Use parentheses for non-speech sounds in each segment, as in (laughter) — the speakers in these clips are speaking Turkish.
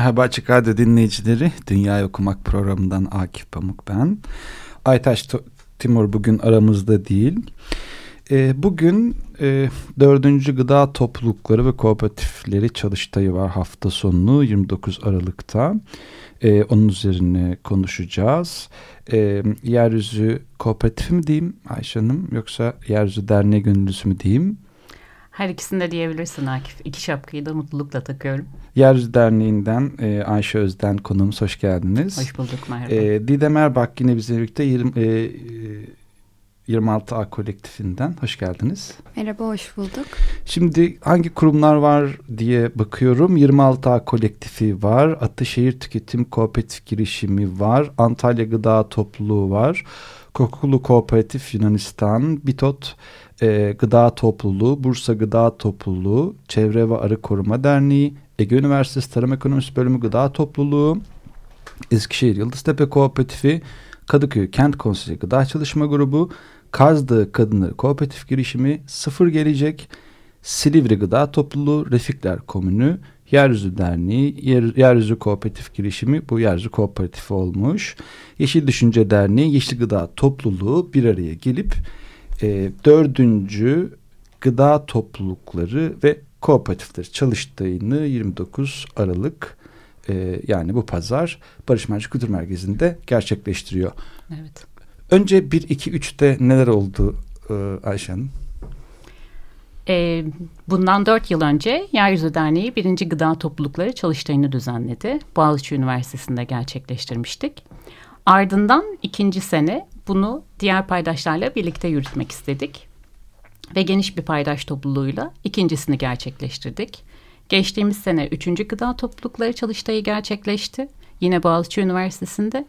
Merhaba Açık Radyo dinleyicileri. Dünya Okumak programından Akif Pamuk ben. Aytaç Timur bugün aramızda değil. E, bugün e, dördüncü gıda toplulukları ve kooperatifleri çalıştayı var hafta sonu 29 Aralık'ta. E, onun üzerine konuşacağız. E, Yeryüzü Kooperatifi mi diyeyim Ayşe Hanım yoksa Yeryüzü Derneği Gönüllüsü mü diyeyim? Her ikisini de diyebilirsin Akif. İki şapkayı da mutlulukla takıyorum. Yeryüzü Derneği'nden e, Ayşe Özden konuğumuz hoş geldiniz. Hoş bulduk merhaba. E, Didem Erbak yine bizimle birlikte 20, e, 26A kolektifinden hoş geldiniz. Merhaba hoş bulduk. Şimdi hangi kurumlar var diye bakıyorum. 26A kolektifi var. Ataşehir Tüketim Kooperatif Girişimi var. Antalya Gıda Topluluğu var. Kokulu Kooperatif Yunanistan, Bitot e, Gıda Topluluğu, Bursa Gıda Topluluğu, Çevre ve Arı Koruma Derneği, Ege Üniversitesi Tarım Ekonomisi Bölümü Gıda Topluluğu, Eskişehir Yıldıztepe Kooperatifi, Kadıköy Kent Konseyi Gıda Çalışma Grubu, Kazdığı Kadınları Kooperatif Girişimi, Sıfır Gelecek, Silivri Gıda Topluluğu, Refikler Komünü, Yeryüzü Derneği, Yer, Yeryüzü Kooperatif Girişimi, bu Yeryüzü Kooperatifi olmuş. Yeşil Düşünce Derneği, Yeşil Gıda Topluluğu bir araya gelip e, dördüncü gıda toplulukları ve kooperatifleri çalıştığını 29 Aralık e, yani bu pazar Barış Manço Kültür Merkezi'nde gerçekleştiriyor. Evet. Önce 1, 2, 3'te neler oldu e, Ayşe Hanım? E, bundan dört yıl önce Yeryüzü Derneği birinci gıda toplulukları çalıştayını düzenledi. Boğaziçi Üniversitesi'nde gerçekleştirmiştik. Ardından ikinci sene bunu diğer paydaşlarla birlikte yürütmek istedik. Ve geniş bir paydaş topluluğuyla ikincisini gerçekleştirdik. Geçtiğimiz sene üçüncü gıda toplulukları çalıştayı gerçekleşti. Yine Boğaziçi Üniversitesi'nde.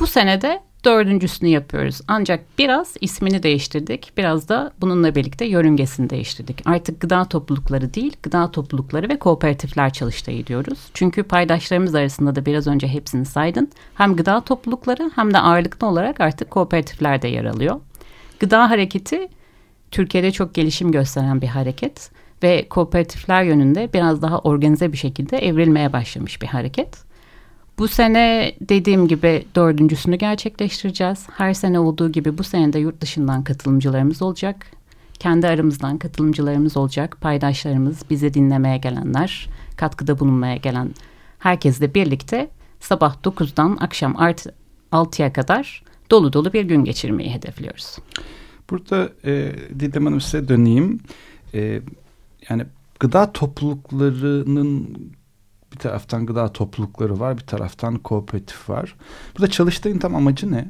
Bu sene de dördüncüsünü yapıyoruz. Ancak biraz ismini değiştirdik. Biraz da bununla birlikte yörüngesini değiştirdik. Artık gıda toplulukları değil, gıda toplulukları ve kooperatifler çalıştayı diyoruz. Çünkü paydaşlarımız arasında da biraz önce hepsini saydın. Hem gıda toplulukları hem de ağırlıklı olarak artık kooperatifler de yer alıyor. Gıda hareketi Türkiye'de çok gelişim gösteren bir hareket ve kooperatifler yönünde biraz daha organize bir şekilde evrilmeye başlamış bir hareket. Bu sene dediğim gibi dördüncüsünü gerçekleştireceğiz. Her sene olduğu gibi bu sene de yurt dışından katılımcılarımız olacak. Kendi aramızdan katılımcılarımız olacak. Paydaşlarımız, bizi dinlemeye gelenler, katkıda bulunmaya gelen herkesle birlikte sabah 9'dan akşam 6'ya kadar dolu dolu bir gün geçirmeyi hedefliyoruz. Burada e, Didem Hanım size döneyim. E, yani gıda topluluklarının bir taraftan gıda toplulukları var, bir taraftan kooperatif var. Burada çalıştığın tam amacı ne?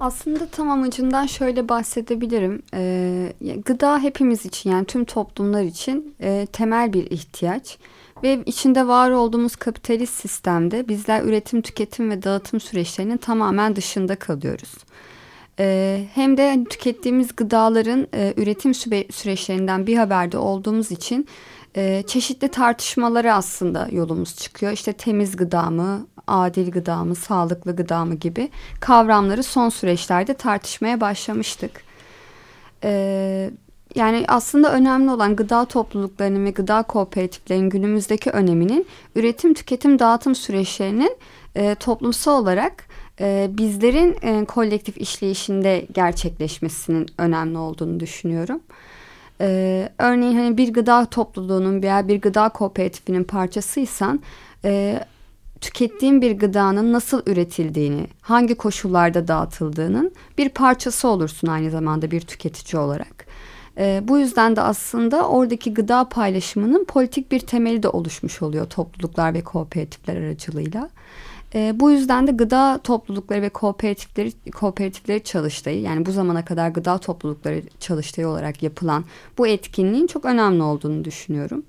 Aslında tam amacından şöyle bahsedebilirim. Ee, gıda hepimiz için yani tüm toplumlar için e, temel bir ihtiyaç. Ve içinde var olduğumuz kapitalist sistemde bizler üretim, tüketim ve dağıtım süreçlerinin tamamen dışında kalıyoruz. Ee, hem de hani tükettiğimiz gıdaların e, üretim süreçlerinden bir haberde olduğumuz için e, çeşitli tartışmalara aslında yolumuz çıkıyor. İşte temiz gıda mı, adil gıda mı, sağlıklı gıda mı gibi kavramları son süreçlerde tartışmaya başlamıştık. E, yani aslında önemli olan gıda topluluklarının ve gıda kooperatiflerinin günümüzdeki öneminin üretim, tüketim, dağıtım süreçlerinin e, toplumsal olarak e, bizlerin e, kolektif işleyişinde gerçekleşmesinin önemli olduğunu düşünüyorum. Ee, örneğin hani bir gıda topluluğunun veya bir gıda kooperatifinin parçasıysan e, tükettiğin bir gıdanın nasıl üretildiğini, hangi koşullarda dağıtıldığının bir parçası olursun aynı zamanda bir tüketici olarak. E, bu yüzden de aslında oradaki gıda paylaşımının politik bir temeli de oluşmuş oluyor topluluklar ve kooperatifler aracılığıyla. E, bu yüzden de gıda toplulukları ve kooperatifleri kooperatifleri çalıştayı yani bu zamana kadar gıda toplulukları çalıştayı olarak yapılan bu etkinliğin çok önemli olduğunu düşünüyorum.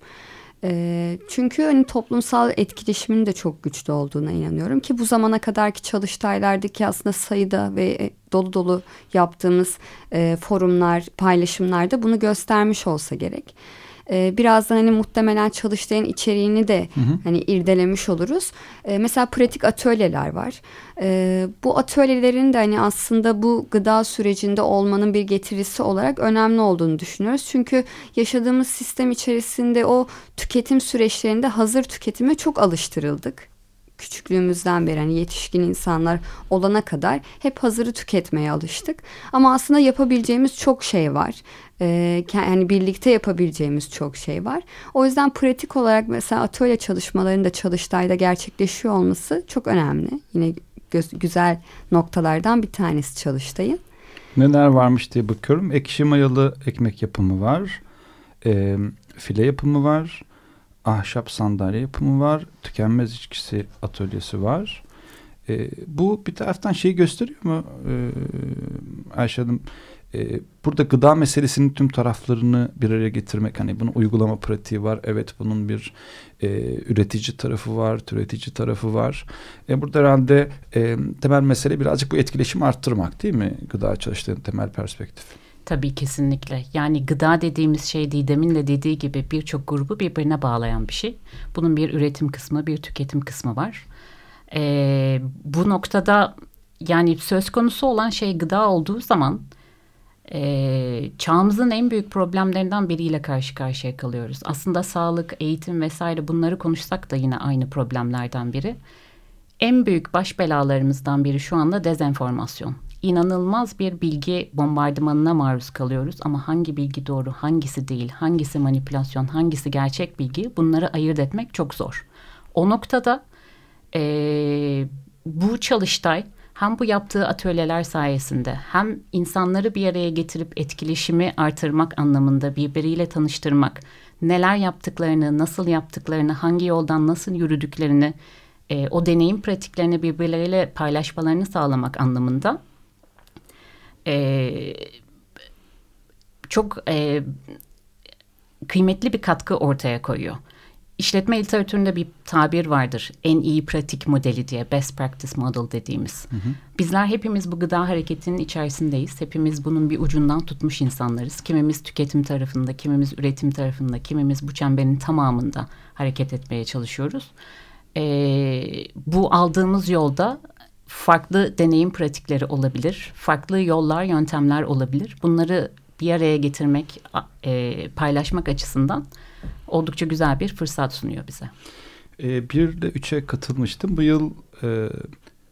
E, çünkü hani toplumsal etkileşimin de çok güçlü olduğuna inanıyorum ki bu zamana kadarki çalıştaylardaki aslında sayıda ve e, dolu dolu yaptığımız e, forumlar, paylaşımlarda bunu göstermiş olsa gerek. E, birazdan hani muhtemelen çalıştayın içeriğini de hı hı. hani irdelemiş oluruz. E, mesela pratik atölyeler var. E, bu atölyelerin de hani aslında bu gıda sürecinde olmanın bir getirisi olarak önemli olduğunu düşünüyoruz. Çünkü yaşadığımız sistem içerisinde o tüketim süreçlerinde hazır tüketime çok alıştırıldık küçüklüğümüzden beri hani yetişkin insanlar olana kadar hep hazırı tüketmeye alıştık. Ama aslında yapabileceğimiz çok şey var. Ee, yani birlikte yapabileceğimiz çok şey var. O yüzden pratik olarak mesela atölye çalışmalarında çalıştayda gerçekleşiyor olması çok önemli. Yine güzel noktalardan bir tanesi çalıştayın. Neler varmış diye bakıyorum. Ekşi mayalı ekmek yapımı var. E, file yapımı var ahşap sandalye yapımı var. Tükenmez içkisi atölyesi var. E, bu bir taraftan şeyi gösteriyor mu e, Ayşe? E, burada gıda meselesinin tüm taraflarını bir araya getirmek. Hani bunun uygulama pratiği var. Evet bunun bir e, üretici tarafı var, türetici tarafı var. E, burada herhalde e, temel mesele birazcık bu etkileşimi arttırmak değil mi? Gıda çalıştığın temel perspektif. Tabii kesinlikle. Yani gıda dediğimiz şey Didem'in de dediği gibi birçok grubu birbirine bağlayan bir şey. Bunun bir üretim kısmı, bir tüketim kısmı var. Ee, bu noktada yani söz konusu olan şey gıda olduğu zaman e, çağımızın en büyük problemlerinden biriyle karşı karşıya kalıyoruz. Aslında sağlık, eğitim vesaire bunları konuşsak da yine aynı problemlerden biri. En büyük baş belalarımızdan biri şu anda dezenformasyon inanılmaz bir bilgi bombardımanına maruz kalıyoruz. Ama hangi bilgi doğru, hangisi değil, hangisi manipülasyon, hangisi gerçek bilgi bunları ayırt etmek çok zor. O noktada e, bu çalıştay hem bu yaptığı atölyeler sayesinde hem insanları bir araya getirip etkileşimi artırmak anlamında birbiriyle tanıştırmak, neler yaptıklarını, nasıl yaptıklarını, hangi yoldan nasıl yürüdüklerini, e, o deneyim pratiklerini birbirleriyle paylaşmalarını sağlamak anlamında e, çok e, kıymetli bir katkı ortaya koyuyor. İşletme literatüründe bir tabir vardır. En iyi pratik modeli diye best practice model dediğimiz. Hı hı. Bizler hepimiz bu gıda hareketinin içerisindeyiz. Hepimiz bunun bir ucundan tutmuş insanlarız. Kimimiz tüketim tarafında, kimimiz üretim tarafında, kimimiz bu çemberin tamamında hareket etmeye çalışıyoruz. Ee, bu aldığımız yolda farklı deneyim pratikleri olabilir. Farklı yollar, yöntemler olabilir. Bunları bir araya getirmek, e, paylaşmak açısından oldukça güzel bir fırsat sunuyor bize. E, bir ile üçe katılmıştım. Bu yıl e,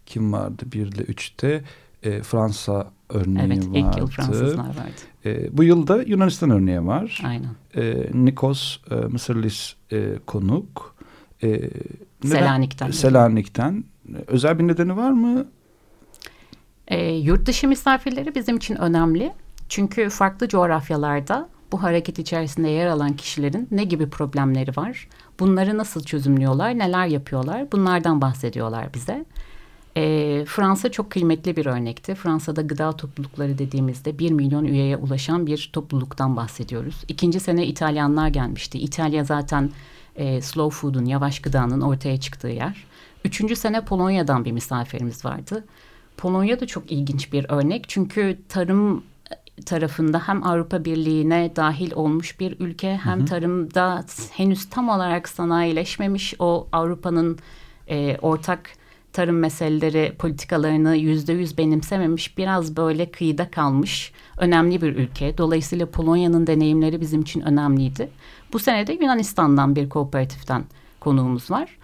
kim vardı bir ile üçte? E, Fransa örneği evet, vardı. Evet ilk yıl Fransızlar vardı. E, bu yılda Yunanistan örneği var. Aynen. E, Nikos e, Mısırlis e, konuk. E, Selanik'ten. Selanik'ten. Özel bir nedeni var mı? E, yurt dışı misafirleri bizim için önemli. Çünkü farklı coğrafyalarda bu hareket içerisinde yer alan kişilerin ne gibi problemleri var? Bunları nasıl çözümlüyorlar? Neler yapıyorlar? Bunlardan bahsediyorlar bize. E, Fransa çok kıymetli bir örnekti. Fransa'da gıda toplulukları dediğimizde bir milyon üyeye ulaşan bir topluluktan bahsediyoruz. İkinci sene İtalyanlar gelmişti. İtalya zaten e, slow food'un, yavaş gıdanın ortaya çıktığı yer. Üçüncü sene Polonya'dan bir misafirimiz vardı. Polonya da çok ilginç bir örnek. Çünkü tarım tarafında hem Avrupa Birliği'ne dahil olmuş bir ülke hem hı hı. tarımda henüz tam olarak sanayileşmemiş o Avrupa'nın e, ortak tarım meseleleri politikalarını yüzde yüz benimsememiş biraz böyle kıyıda kalmış önemli bir ülke. Dolayısıyla Polonya'nın deneyimleri bizim için önemliydi. Bu sene de Yunanistan'dan bir kooperatiften konuğumuz var.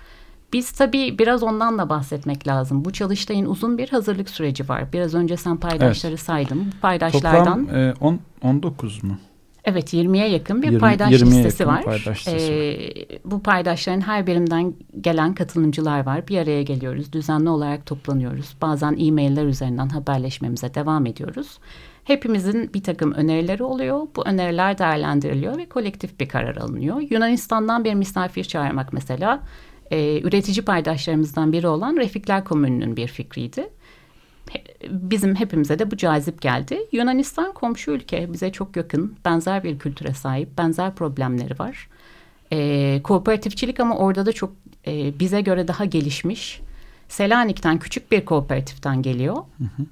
Biz tabii biraz ondan da bahsetmek lazım. Bu çalıştayın uzun bir hazırlık süreci var. Biraz önce sen paydaşları evet. saydın. Bu paydaşlardan... Toplam e, on, 19 mu? Evet 20'ye yakın bir 20, paydaş listesi var. Paydaş listesi ee, bu paydaşların her birimden gelen katılımcılar var. Bir araya geliyoruz. Düzenli olarak toplanıyoruz. Bazen e-mailler üzerinden haberleşmemize devam ediyoruz. Hepimizin bir takım önerileri oluyor. Bu öneriler değerlendiriliyor ve kolektif bir karar alınıyor. Yunanistan'dan bir misafir çağırmak mesela e, üretici paydaşlarımızdan biri olan Refikler Komünü'nün bir fikriydi. Bizim hepimize de bu cazip geldi. Yunanistan komşu ülke, bize çok yakın, benzer bir kültüre sahip, benzer problemleri var. E, kooperatifçilik ama orada da çok e, bize göre daha gelişmiş. Selanik'ten küçük bir kooperatiften geliyor. Hı hı.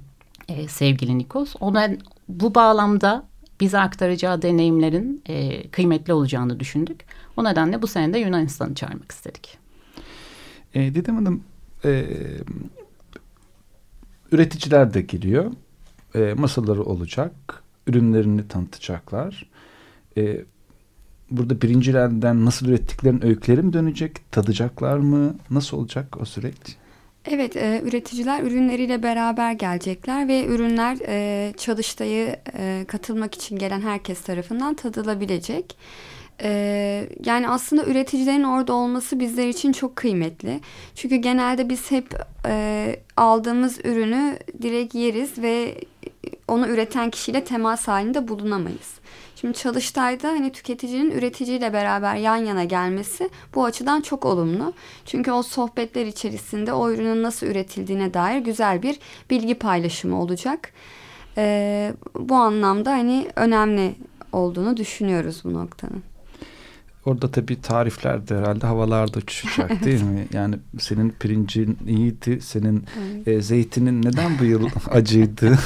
E, sevgili Nikos. Ona bu bağlamda bize aktaracağı deneyimlerin e, kıymetli olacağını düşündük. O nedenle bu sene de Yunanistan'ı çağırmak istedik. E, Didem Hanım, e, üreticiler de geliyor. E, masaları olacak. Ürünlerini tanıtacaklar. E, burada birincilerden nasıl ürettiklerin öyküleri mi dönecek? Tadacaklar mı? Nasıl olacak o süreç? Evet, e, üreticiler ürünleriyle beraber gelecekler ve ürünler e, çalıştayı e, katılmak için gelen herkes tarafından tadılabilecek. E, yani aslında üreticilerin orada olması bizler için çok kıymetli. Çünkü genelde biz hep e, aldığımız ürünü direkt yeriz ve onu üreten kişiyle temas halinde bulunamayız. Şimdi çalıştayda hani tüketicinin üreticiyle beraber yan yana gelmesi bu açıdan çok olumlu. Çünkü o sohbetler içerisinde o ürünün nasıl üretildiğine dair güzel bir bilgi paylaşımı olacak. Ee, bu anlamda hani önemli olduğunu düşünüyoruz bu noktanın. Orada tabii tarifler de herhalde havalarda uçuşacak (laughs) değil mi? Yani senin pirincin iyiydi, senin evet. e, zeytinin neden bu yıl (laughs) acıydı?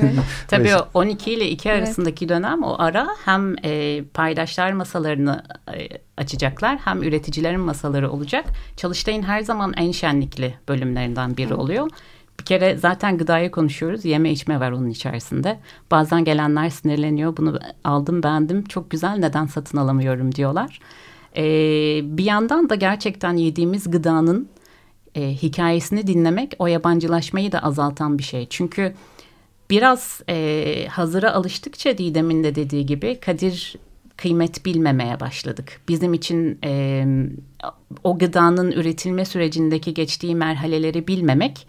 evet. (laughs) tabii o 12 ile 2 arasındaki evet. dönem o ara hem e, paydaşlar masalarını e, açacaklar hem üreticilerin masaları olacak. Çalıştay'ın her zaman en şenlikli bölümlerinden biri evet. oluyor. Bir kere zaten gıdayı konuşuyoruz. Yeme içme var onun içerisinde. Bazen gelenler sinirleniyor. Bunu aldım beğendim çok güzel neden satın alamıyorum diyorlar. Ee, bir yandan da gerçekten yediğimiz gıdanın e, hikayesini dinlemek o yabancılaşmayı da azaltan bir şey. Çünkü biraz e, hazıra alıştıkça Didem'in de dediği gibi Kadir kıymet bilmemeye başladık. Bizim için e, o gıdanın üretilme sürecindeki geçtiği merhaleleri bilmemek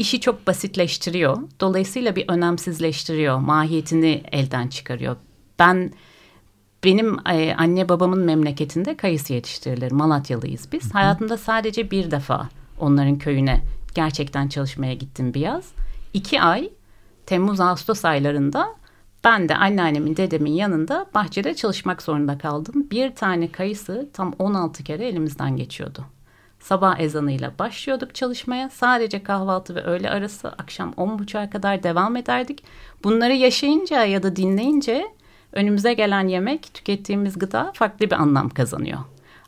işi çok basitleştiriyor. Dolayısıyla bir önemsizleştiriyor, mahiyetini elden çıkarıyor. Ben benim e, anne babamın memleketinde kayısı yetiştirilir. Malatyalıyız biz. Hı hı. Hayatımda sadece bir defa onların köyüne gerçekten çalışmaya gittim bir yaz. İki ay Temmuz-Ağustos aylarında ben de anneannemin dedemin yanında bahçede çalışmak zorunda kaldım. Bir tane kayısı tam 16 kere elimizden geçiyordu. Sabah ezanıyla başlıyorduk çalışmaya. Sadece kahvaltı ve öğle arası akşam 10.30'a kadar devam ederdik. Bunları yaşayınca ya da dinleyince önümüze gelen yemek, tükettiğimiz gıda farklı bir anlam kazanıyor.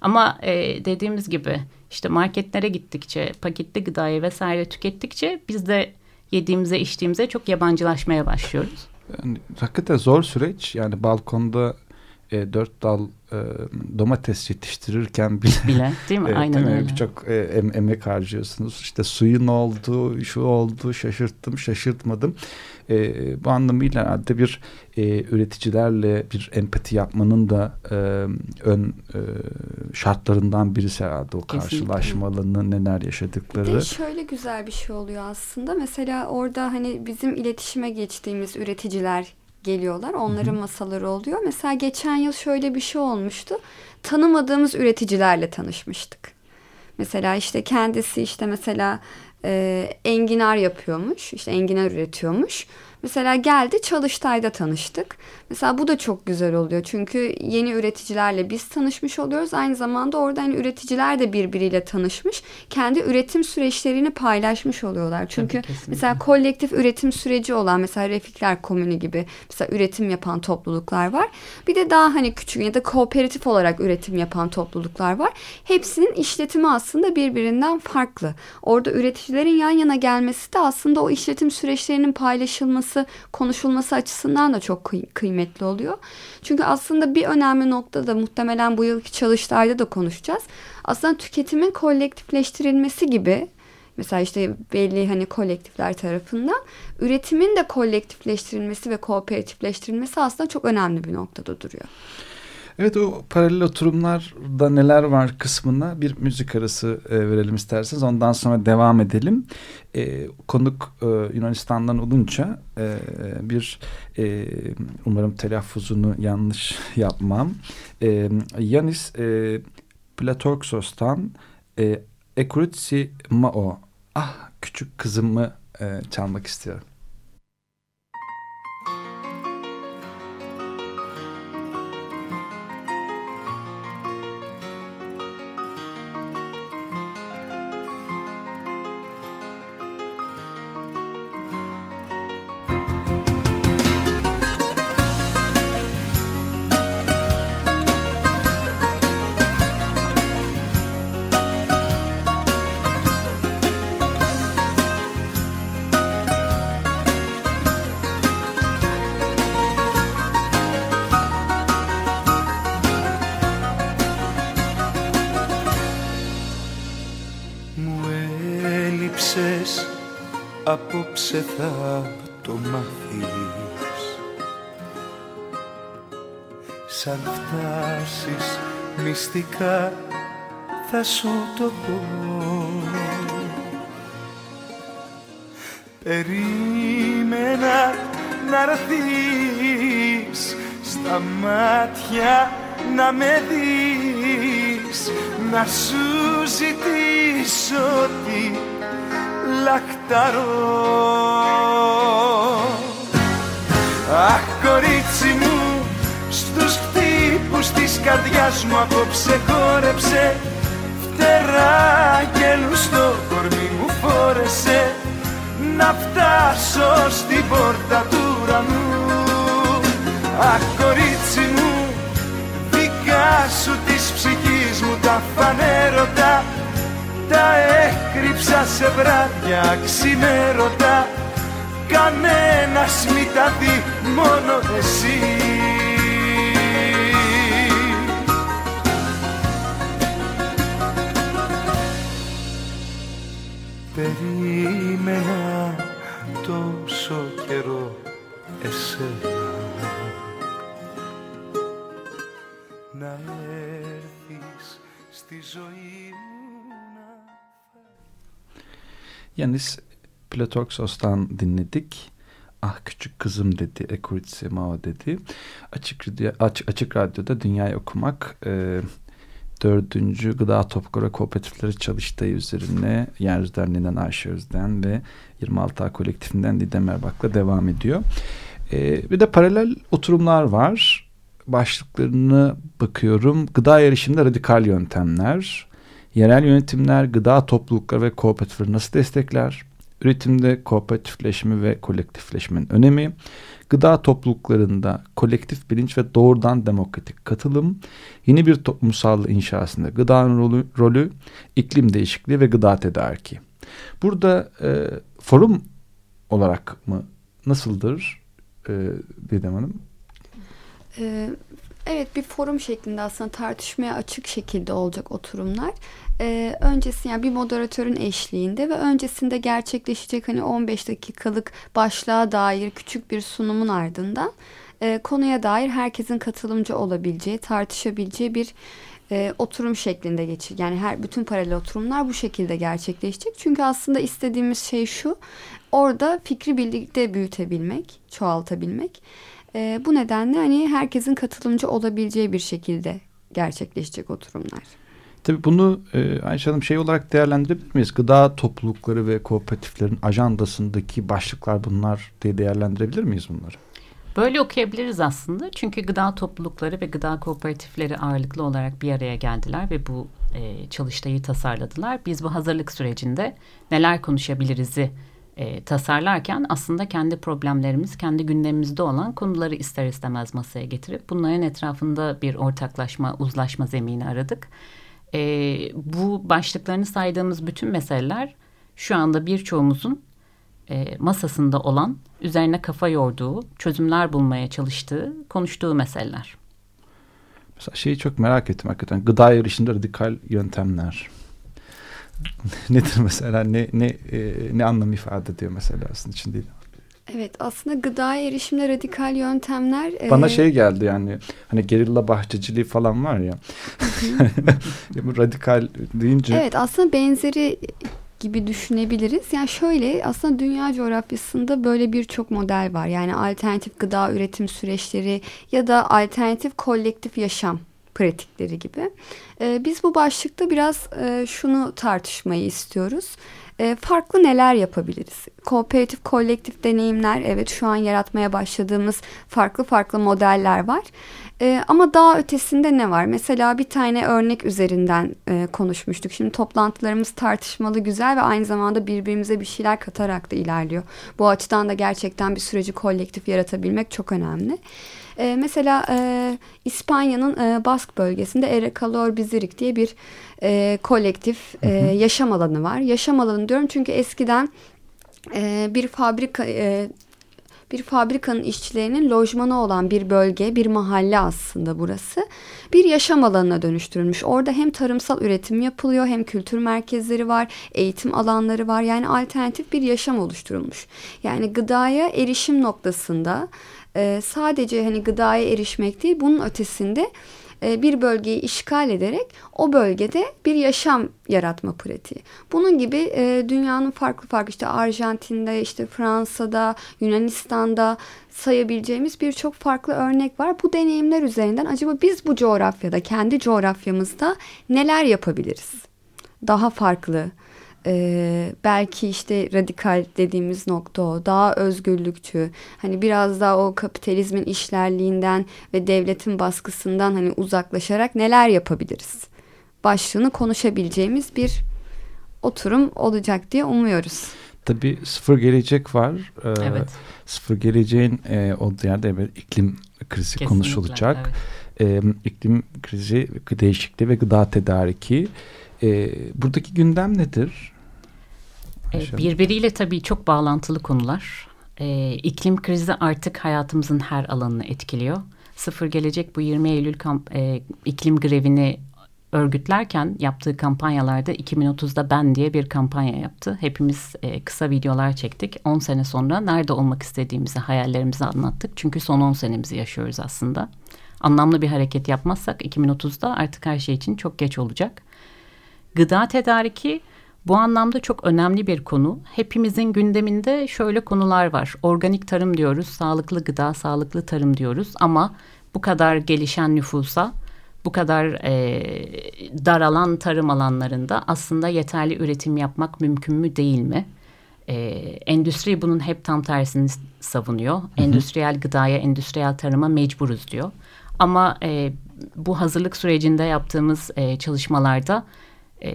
Ama e, dediğimiz gibi işte marketlere gittikçe, paketli gıdayı vesaire tükettikçe biz de yediğimize, içtiğimize çok yabancılaşmaya başlıyoruz. Yani, hakikaten zor süreç. Yani balkonda e, dört dal e, domates yetiştirirken bile, bile değil mi? (laughs) E, Aynen öyle. Birçok e, em, emek harcıyorsunuz. İşte suyun oldu, şu oldu, şaşırttım, şaşırtmadım. E, bu anlamıyla herhalde bir e, üreticilerle bir empati yapmanın da e, ön e, şartlarından birisi herhalde o karşılaşmalının neler yaşadıkları. Bir de şöyle güzel bir şey oluyor aslında. Mesela orada hani bizim iletişime geçtiğimiz üreticiler geliyorlar. Onların masaları oluyor. Mesela geçen yıl şöyle bir şey olmuştu. Tanımadığımız üreticilerle tanışmıştık. Mesela işte kendisi işte mesela e, enginar yapıyormuş. işte enginar üretiyormuş. Mesela geldi Çalıştay'da tanıştık. Mesela bu da çok güzel oluyor. Çünkü yeni üreticilerle biz tanışmış oluyoruz. Aynı zamanda orada hani üreticiler de birbiriyle tanışmış. Kendi üretim süreçlerini paylaşmış oluyorlar. Çünkü Tabii, mesela kolektif üretim süreci olan mesela Refikler Komünü gibi mesela üretim yapan topluluklar var. Bir de daha hani küçük ya da kooperatif olarak üretim yapan topluluklar var. Hepsinin işletimi aslında birbirinden farklı. Orada üreticilerin yan yana gelmesi de aslında o işletim süreçlerinin paylaşılması, konuşulması açısından da çok kıy kıymetli oluyor. Çünkü aslında bir önemli nokta da muhtemelen bu yılki çalıştayda da konuşacağız. Aslında tüketimin kolektifleştirilmesi gibi mesela işte belli hani kolektifler tarafından üretimin de kolektifleştirilmesi ve kooperatifleştirilmesi aslında çok önemli bir noktada duruyor. Evet o paralel oturumlarda neler var kısmına bir müzik arası e, verelim isterseniz. Ondan sonra devam edelim. E, konuk e, Yunanistan'dan olunca e, bir e, umarım telaffuzunu yanlış (laughs) yapmam. E, Yanis e, Platorksos'tan e, E, Ekurutsi Mao. Ah küçük kızımı e, çalmak istiyorum. Απόψε θα το μάθεις. Σαν φτάσεις μυστικά θα σου το πω. Περίμενα να ρθείς στα μάτια να με δεις να σου ζητήσω τι λακταρό Αχ κορίτσι μου στους χτύπους της καρδιάς μου απόψε χόρεψε. Φτερά και στο κορμί μου φόρεσε. Να φτάσω στην πόρτα του ουρανού. Αχ κορίτσι μου δικά σου της ψυχής μου τα φανέρωτα τα έκρυψα σε βράδια ξημέρωτα. Κανένας μη τα δει μόνο εσύ. Περίμενα τόσο καιρό εσένα να έρθεις στη ζωή Yanis Platoksos'tan dinledik. Ah küçük kızım dedi, Ekuritsi Mao dedi. Açık, açık, açık Radyo'da Dünyayı Okumak e, dördüncü Gıda Topkara Kooperatifleri çalıştığı üzerine Yeryüzü Derneği'nden Ayşe Özden ve 26A Kolektifinden Didem Erbak'la devam ediyor. E, bir de paralel oturumlar var. Başlıklarını bakıyorum. Gıda erişimde radikal yöntemler, Yerel yönetimler gıda toplulukları ve kooperatifleri nasıl destekler? Üretimde kooperatifleşme ve kolektifleşmenin önemi, gıda topluluklarında kolektif bilinç ve doğrudan demokratik katılım, yeni bir toplumsal inşasında gıdanın rolü, rolü iklim değişikliği ve gıda tedariki. Burada e, forum olarak mı nasıldır e, Didem Hanım? E, evet bir forum şeklinde aslında tartışmaya açık şekilde olacak oturumlar e, öncesi yani bir moderatörün eşliğinde ve öncesinde gerçekleşecek hani 15 dakikalık başlığa dair küçük bir sunumun ardından e, konuya dair herkesin katılımcı olabileceği, tartışabileceği bir e, oturum şeklinde geçir. Yani her bütün paralel oturumlar bu şekilde gerçekleşecek. Çünkü aslında istediğimiz şey şu. Orada fikri birlikte büyütebilmek, çoğaltabilmek. E, bu nedenle hani herkesin katılımcı olabileceği bir şekilde gerçekleşecek oturumlar. Tabii bunu e, Ayşe Hanım şey olarak değerlendirebilir miyiz? Gıda toplulukları ve kooperatiflerin ajandasındaki başlıklar bunlar diye değerlendirebilir miyiz bunları? Böyle okuyabiliriz aslında. Çünkü gıda toplulukları ve gıda kooperatifleri ağırlıklı olarak bir araya geldiler ve bu e, çalıştayı tasarladılar. Biz bu hazırlık sürecinde neler konuşabiliriz'i e, tasarlarken aslında kendi problemlerimiz, kendi gündemimizde olan konuları ister istemez masaya getirip bunların etrafında bir ortaklaşma, uzlaşma zemini aradık. E, bu başlıklarını saydığımız bütün meseleler şu anda birçoğumuzun e, masasında olan, üzerine kafa yorduğu, çözümler bulmaya çalıştığı, konuştuğu meseleler. Mesela şeyi çok merak ettim hakikaten. Gıda erişiminde radikal yöntemler. (laughs) Nedir mesela? Ne ne e, ne anlam ifade ediyor mesela aslında için değil. Evet aslında gıdaya erişimde radikal yöntemler. Bana e... şey geldi yani hani gerilla bahçeciliği falan var (laughs) ya. bu radikal deyince. Evet aslında benzeri gibi düşünebiliriz. Yani şöyle aslında dünya coğrafyasında böyle birçok model var. Yani alternatif gıda üretim süreçleri ya da alternatif kolektif yaşam pratikleri gibi. E, biz bu başlıkta biraz e, şunu tartışmayı istiyoruz. E, farklı neler yapabiliriz? Kooperatif, kolektif deneyimler, evet şu an yaratmaya başladığımız farklı farklı modeller var. E, ama daha ötesinde ne var? Mesela bir tane örnek üzerinden konuşmuştuk. Şimdi toplantılarımız tartışmalı, güzel ve aynı zamanda birbirimize bir şeyler katarak da ilerliyor. Bu açıdan da gerçekten bir süreci kolektif yaratabilmek çok önemli. E, mesela e, İspanya'nın e, Bask bölgesinde Erekalor Bizirik diye bir e, kolektif e, yaşam alanı var. Yaşam alanı diyorum çünkü eskiden e, bir fabrika e, bir fabrikanın işçilerinin lojmanı olan bir bölge, bir mahalle aslında burası. Bir yaşam alanına dönüştürülmüş. Orada hem tarımsal üretim yapılıyor, hem kültür merkezleri var, eğitim alanları var. Yani alternatif bir yaşam oluşturulmuş. Yani gıdaya erişim noktasında e, sadece hani gıdaya erişmek değil, bunun ötesinde e, bir bölgeyi işgal ederek o bölgede bir yaşam yaratma pratiği. Bunun gibi e, dünyanın farklı farklı işte Arjantin'de, işte Fransa'da, Yunanistan'da sayabileceğimiz birçok farklı örnek var. Bu deneyimler üzerinden acaba biz bu coğrafyada, kendi coğrafyamızda neler yapabiliriz? Daha farklı, ee, belki işte radikal dediğimiz nokta o. Daha özgürlükçü. Hani biraz daha o kapitalizmin işlerliğinden ve devletin baskısından hani uzaklaşarak neler yapabiliriz? Başlığını konuşabileceğimiz bir oturum olacak diye umuyoruz. Tabii sıfır gelecek var. Ee, evet. Sıfır geleceğin e, olduğu yerde evet, iklim krizi Kesinlikle, konuşulacak. Evet. E, iklim krizi, değişikliği ve gıda tedariki. E, buradaki gündem nedir? E, birbiriyle tabii çok bağlantılı konular. E, iklim krizi artık hayatımızın her alanını etkiliyor. Sıfır Gelecek bu 20 Eylül kamp, e, iklim grevini örgütlerken yaptığı kampanyalarda 2030'da ben diye bir kampanya yaptı. Hepimiz e, kısa videolar çektik. 10 sene sonra nerede olmak istediğimizi, hayallerimizi anlattık. Çünkü son 10 senemizi yaşıyoruz aslında. Anlamlı bir hareket yapmazsak 2030'da artık her şey için çok geç olacak. Gıda tedariki bu anlamda çok önemli bir konu. Hepimizin gündeminde şöyle konular var. Organik tarım diyoruz, sağlıklı gıda, sağlıklı tarım diyoruz ama bu kadar gelişen nüfusa, bu kadar e, daralan tarım alanlarında aslında yeterli üretim yapmak mümkün mü değil mi? E, endüstri bunun hep tam tersini savunuyor. Hı hı. Endüstriyel gıdaya, endüstriyel tarıma mecburuz diyor. Ama e, bu hazırlık sürecinde yaptığımız e, çalışmalarda e,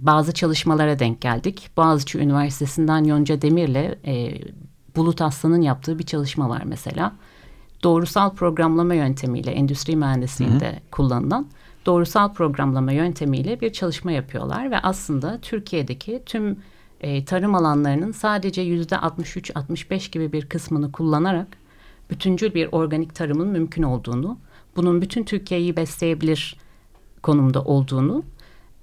bazı çalışmalara denk geldik. Boğaziçi Üniversitesi'nden Yonca Demir'le e, Bulut Aslan'ın yaptığı bir çalışma var mesela. Doğrusal programlama yöntemiyle endüstri mühendisliğinde hı hı. kullanılan doğrusal programlama yöntemiyle bir çalışma yapıyorlar ve aslında Türkiye'deki tüm e, tarım alanlarının sadece yüzde 63-65 gibi bir kısmını kullanarak bütüncül bir organik tarımın mümkün olduğunu, bunun bütün Türkiye'yi besleyebilir konumda olduğunu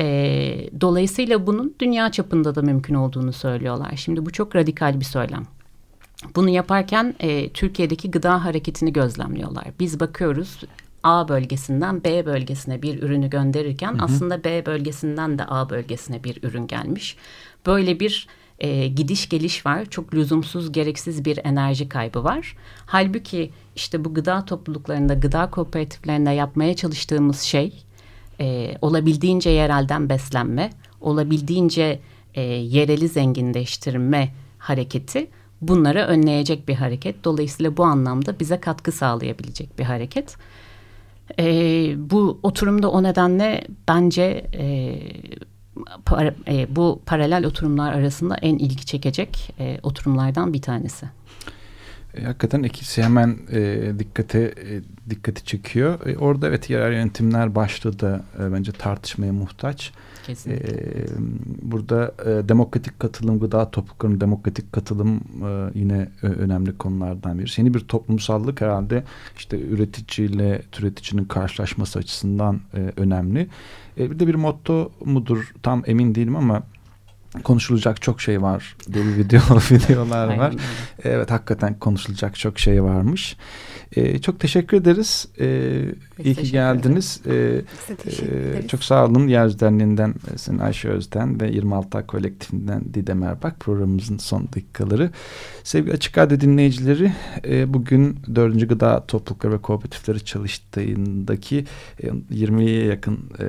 e, dolayısıyla bunun dünya çapında da mümkün olduğunu söylüyorlar. Şimdi bu çok radikal bir söylem. Bunu yaparken e, Türkiye'deki gıda hareketini gözlemliyorlar. Biz bakıyoruz A bölgesinden B bölgesine bir ürünü gönderirken hı hı. aslında B bölgesinden de A bölgesine bir ürün gelmiş. Böyle bir e, gidiş geliş var. Çok lüzumsuz, gereksiz bir enerji kaybı var. Halbuki işte bu gıda topluluklarında, gıda kooperatiflerinde yapmaya çalıştığımız şey e, olabildiğince yerelden beslenme, olabildiğince e, yereli zenginleştirme hareketi bunları önleyecek bir hareket. Dolayısıyla bu anlamda bize katkı sağlayabilecek bir hareket. E, bu oturumda o nedenle bence e, para, e, bu paralel oturumlar arasında en ilgi çekecek e, oturumlardan bir tanesi. E, hakikaten ikisi hemen e, dikkate e, dikkati çekiyor. E, orada evet yerel yönetimler başladı e, bence tartışmaya muhtaç. Kesinlikle. E, burada e, demokratik katılım, gıda topluluklarının demokratik katılım e, yine e, önemli konulardan biri. Yeni bir toplumsallık herhalde işte üreticiyle türeticinin karşılaşması açısından e, önemli. E, bir de bir motto mudur tam emin değilim ama konuşulacak çok şey var diye bir video (laughs) videolar var. Evet hakikaten konuşulacak çok şey varmış. E, çok teşekkür ederiz. E, iyi ki geldiniz. E, e, çok sağ olun. Yeryüzü Derneği'nden Sayın Ayşe Özden ve 26 kolektifinden Didem Erbak programımızın son dakikaları. Sevgili Açık Radyo dinleyicileri e, bugün 4. Gıda Toplulukları ve Kooperatifleri çalıştığındaki e, 20'ye yakın e,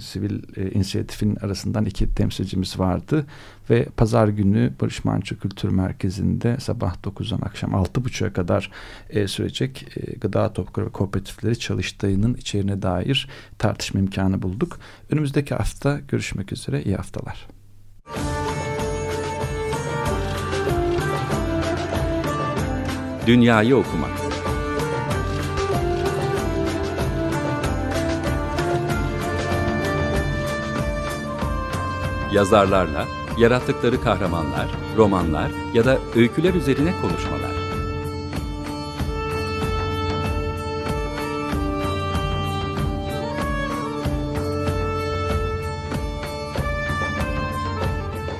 sivil e, inisiyatifin arasından iki temsilcimiz vardı ve pazar günü Barış Manço Kültür Merkezi'nde sabah 9'dan akşam 6.30'a kadar e, sürecek e, gıda toplulukları ve kooperatifleri çalıştığının içeriğine dair tartışma imkanı bulduk. Önümüzdeki hafta görüşmek üzere. İyi haftalar. Dünyayı okumak Yazarlarla yarattıkları kahramanlar, romanlar ya da öyküler üzerine konuşmalar.